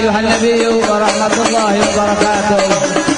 أيها النبي ورحمة الله وبركاته.